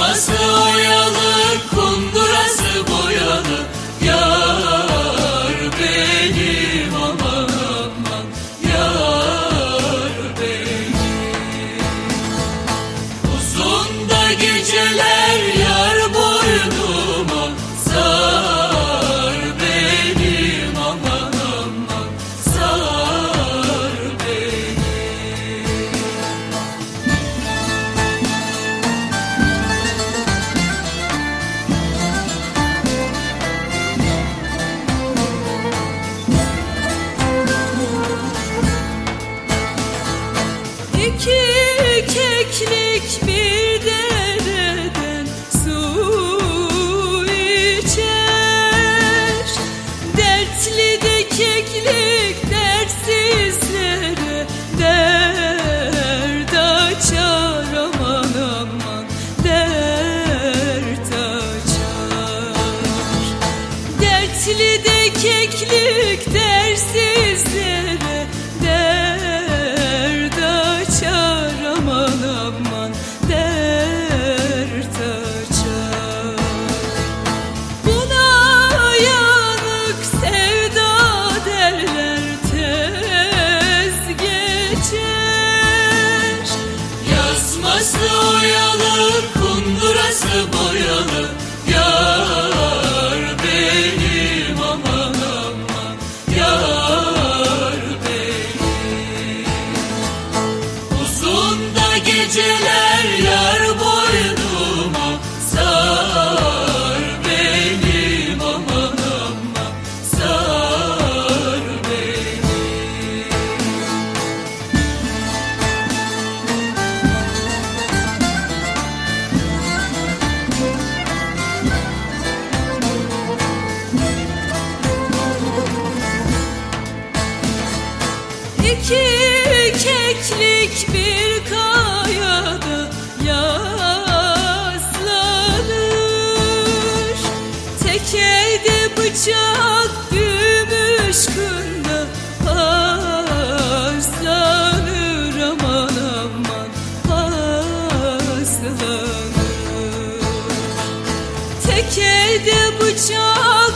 Yazması oyalı, kundurası boyalı Yar benim aman aman Yar benim. Uzun da geceler İki keklik bir dereden su içer. Dertli de keklik dertsizlere dert açar. Aman aman dert açar. Dertli de keklik dersizlere dert aman İki keklik bir kayada yaslanır. Tek elde bıçak gümüş kında paslanır. Aman aman paslanır. Tek elde bıçak